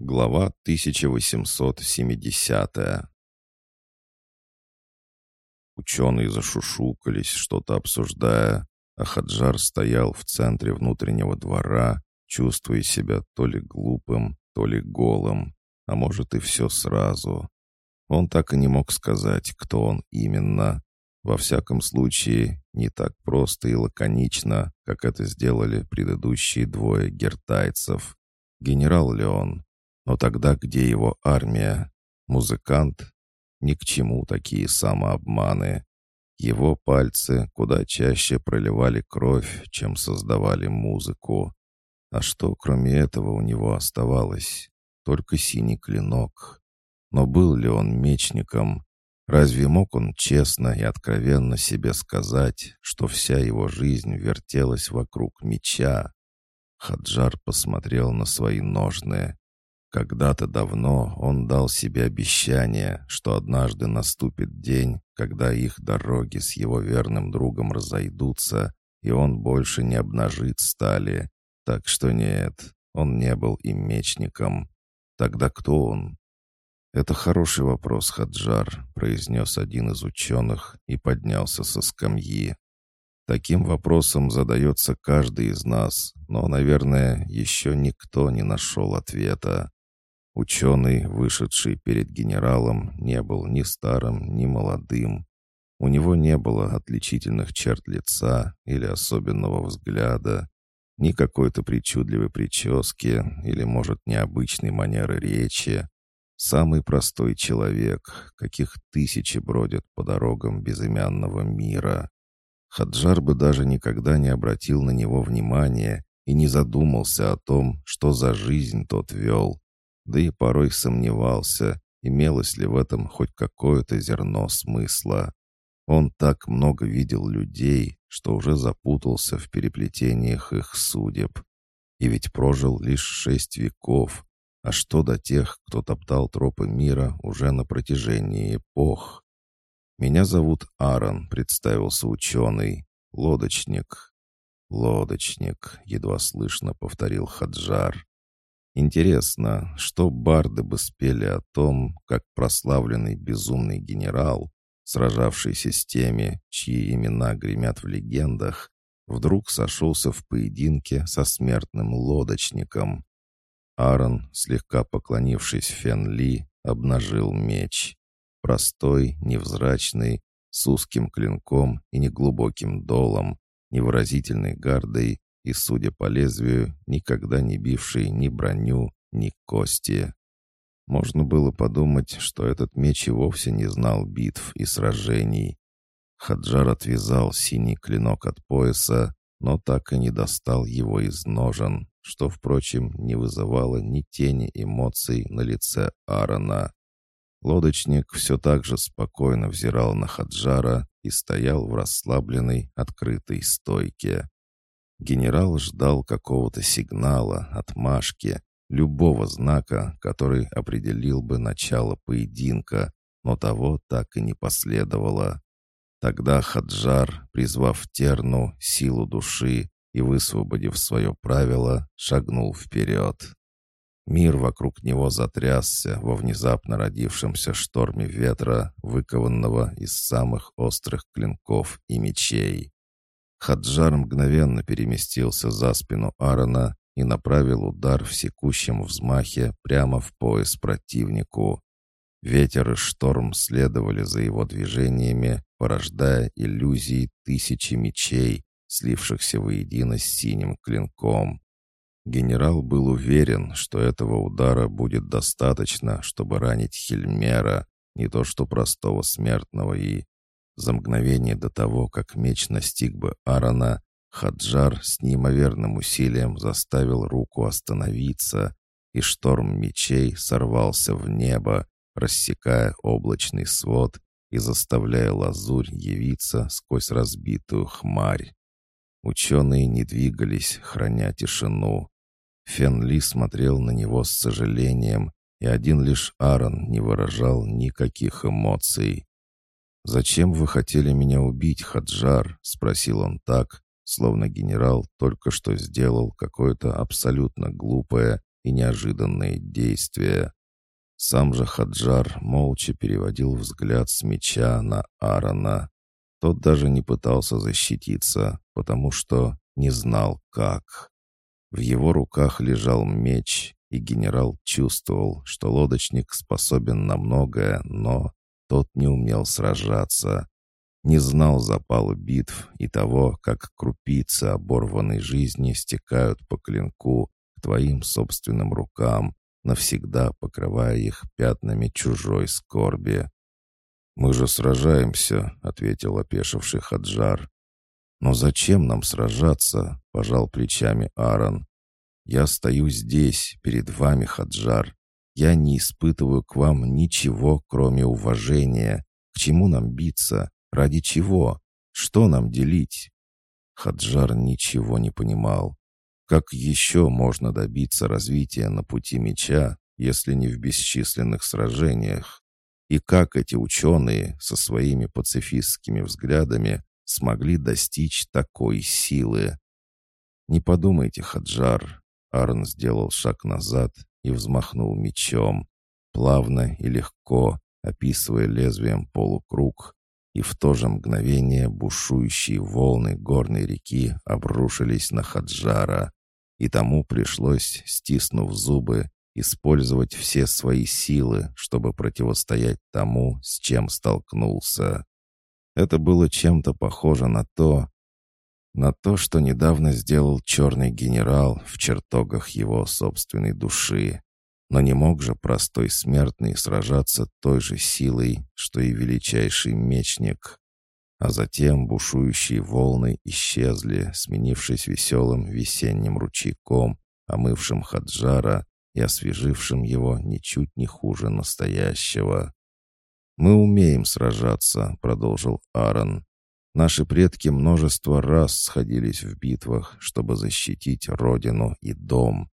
Глава 1870 Ученые зашушукались, что-то обсуждая, а Хаджар стоял в центре внутреннего двора, чувствуя себя то ли глупым, то ли голым, а может и все сразу. Он так и не мог сказать, кто он именно. Во всяком случае, не так просто и лаконично, как это сделали предыдущие двое гертайцев. Генерал ли он? Но тогда где его армия? Музыкант? Ни к чему такие самообманы. Его пальцы куда чаще проливали кровь, чем создавали музыку. А что кроме этого у него оставалось? Только синий клинок. Но был ли он мечником? Разве мог он честно и откровенно себе сказать, что вся его жизнь вертелась вокруг меча? Хаджар посмотрел на свои ножны. Когда-то давно он дал себе обещание, что однажды наступит день, когда их дороги с его верным другом разойдутся, и он больше не обнажит стали. Так что нет, он не был и мечником. Тогда кто он? «Это хороший вопрос, Хаджар», — произнес один из ученых и поднялся со скамьи. Таким вопросом задается каждый из нас, но, наверное, еще никто не нашел ответа. Ученый, вышедший перед генералом, не был ни старым, ни молодым. У него не было отличительных черт лица или особенного взгляда, ни какой-то причудливой прически или, может, необычной манеры речи. Самый простой человек, каких тысячи бродят по дорогам безымянного мира. Хаджар бы даже никогда не обратил на него внимания и не задумался о том, что за жизнь тот вел, да и порой сомневался, имелось ли в этом хоть какое-то зерно смысла. Он так много видел людей, что уже запутался в переплетениях их судеб. И ведь прожил лишь шесть веков, а что до тех, кто топтал тропы мира уже на протяжении эпох? «Меня зовут Аарон», — представился ученый. «Лодочник». «Лодочник», — едва слышно повторил Хаджар. Интересно, что барды бы спели о том, как прославленный безумный генерал, сражавшийся с теми, чьи имена гремят в легендах, вдруг сошелся в поединке со смертным лодочником. Аарон, слегка поклонившись Фен Ли, обнажил меч. Простой, невзрачный, с узким клинком и неглубоким долом, невыразительной гардой и, судя по лезвию, никогда не бивший ни броню, ни кости. Можно было подумать, что этот меч и вовсе не знал битв и сражений. Хаджар отвязал синий клинок от пояса, но так и не достал его из ножен, что, впрочем, не вызывало ни тени эмоций на лице Аарона. Лодочник все так же спокойно взирал на Хаджара и стоял в расслабленной, открытой стойке. Генерал ждал какого-то сигнала, отмашки, любого знака, который определил бы начало поединка, но того так и не последовало. Тогда Хаджар, призвав Терну, силу души и высвободив свое правило, шагнул вперед. Мир вокруг него затрясся во внезапно родившемся шторме ветра, выкованного из самых острых клинков и мечей. Хаджар мгновенно переместился за спину Аарона и направил удар в секущем взмахе прямо в пояс противнику. Ветер и шторм следовали за его движениями, порождая иллюзии тысячи мечей, слившихся воедино с синим клинком. Генерал был уверен, что этого удара будет достаточно, чтобы ранить Хельмера, не то что простого смертного и за мгновение до того, как меч настиг бы Аарона, Хаджар с неимоверным усилием заставил руку остановиться, и шторм мечей сорвался в небо, рассекая облачный свод и заставляя лазурь явиться сквозь разбитую хмарь. Ученые не двигались, храня тишину. Фен Ли смотрел на него с сожалением, и один лишь Аарон не выражал никаких эмоций. «Зачем вы хотели меня убить, Хаджар?» — спросил он так, словно генерал только что сделал какое-то абсолютно глупое и неожиданные действия. Сам же Хаджар молча переводил взгляд с меча на Аарона. Тот даже не пытался защититься, потому что не знал, как. В его руках лежал меч, и генерал чувствовал, что лодочник способен на многое, но тот не умел сражаться. Не знал запала битв и того, как крупицы оборванной жизни стекают по клинку к твоим собственным рукам, навсегда покрывая их пятнами чужой скорби. «Мы же сражаемся», — ответил опешивший Хаджар. «Но зачем нам сражаться?» — пожал плечами Аарон. «Я стою здесь, перед вами, Хаджар. Я не испытываю к вам ничего, кроме уважения. К чему нам биться? Ради чего? Что нам делить?» Хаджар ничего не понимал. Как еще можно добиться развития на пути меча, если не в бесчисленных сражениях? И как эти ученые со своими пацифистскими взглядами смогли достичь такой силы? «Не подумайте, Хаджар!» Арн сделал шаг назад и взмахнул мечом, плавно и легко, описывая лезвием полукруг, и в то же мгновение бушующие волны горной реки обрушились на Хаджара, и тому пришлось, стиснув зубы, использовать все свои силы, чтобы противостоять тому, с чем столкнулся. Это было чем-то похоже на то, на то, что недавно сделал черный генерал в чертогах его собственной души. Но не мог же простой смертный сражаться той же силой, что и величайший мечник. А затем бушующие волны исчезли, сменившись веселым весенним ручейком, омывшим Хаджара и освежившим его ничуть не хуже настоящего. «Мы умеем сражаться», — продолжил Аарон. «Наши предки множество раз сходились в битвах, чтобы защитить родину и дом.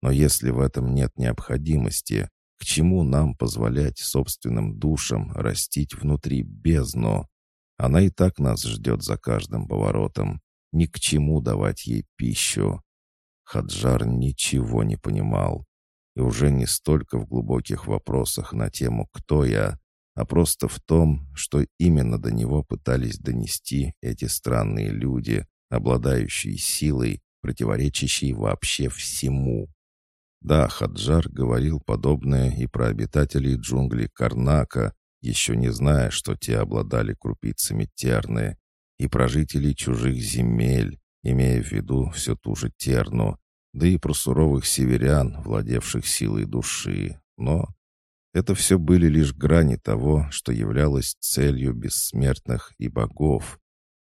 Но если в этом нет необходимости, к чему нам позволять собственным душам растить внутри бездну? Она и так нас ждет за каждым поворотом. Ни к чему давать ей пищу». Хаджар ничего не понимал. И уже не столько в глубоких вопросах на тему «кто я», а просто в том, что именно до него пытались донести эти странные люди, обладающие силой, противоречащей вообще всему. Да, Хаджар говорил подобное и про обитателей джунглей Карнака, еще не зная, что те обладали крупицами терны, и про жителей чужих земель, имея в виду всю ту же терну, да и про суровых северян, владевших силой души. Но это все были лишь грани того, что являлось целью бессмертных и богов.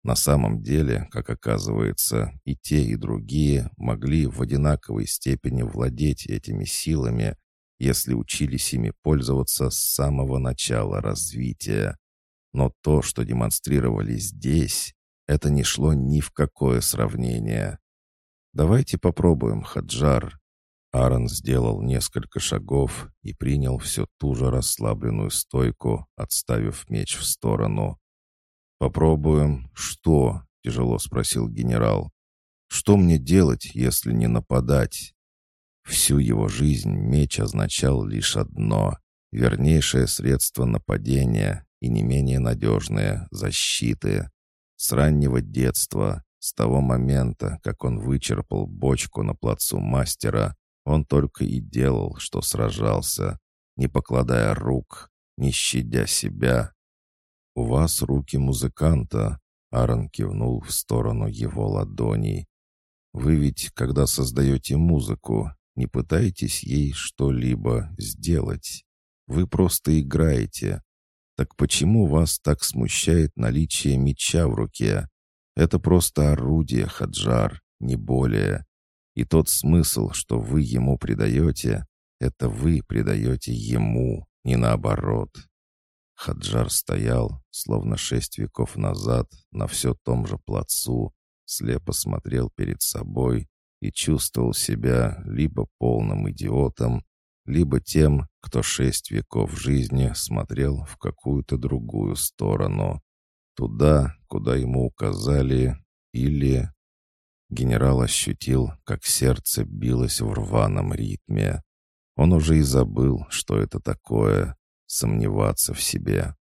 На самом деле, как оказывается, и те, и другие могли в одинаковой степени владеть этими силами, если учились ими пользоваться с самого начала развития. Но то, что демонстрировали здесь, это не шло ни в какое сравнение. «Давайте попробуем, Хаджар». Аарон сделал несколько шагов и принял все ту же расслабленную стойку, отставив меч в сторону. «Попробуем. Что?» — тяжело спросил генерал. «Что мне делать, если не нападать?» Всю его жизнь меч означал лишь одно — вернейшее средство нападения и не менее надежное — защиты. С раннего детства, с того момента, как он вычерпал бочку на плацу мастера, он только и делал, что сражался, не покладая рук, не щадя себя. «У вас руки музыканта», — Аарон кивнул в сторону его ладоней. «Вы ведь, когда создаете музыку, не пытаетесь ей что-либо сделать. Вы просто играете. Так почему вас так смущает наличие меча в руке? Это просто орудие, Хаджар, не более. И тот смысл, что вы ему придаете, это вы придаете ему, не наоборот. Хаджар стоял, словно шесть веков назад, на все том же плацу, слепо смотрел перед собой и чувствовал себя либо полным идиотом, либо тем, кто шесть веков жизни смотрел в какую-то другую сторону. Туда, куда ему указали, или... генерал ощутил, как сердце билось в рваном ритме. Он уже и забыл, что это такое — сомневаться в себе.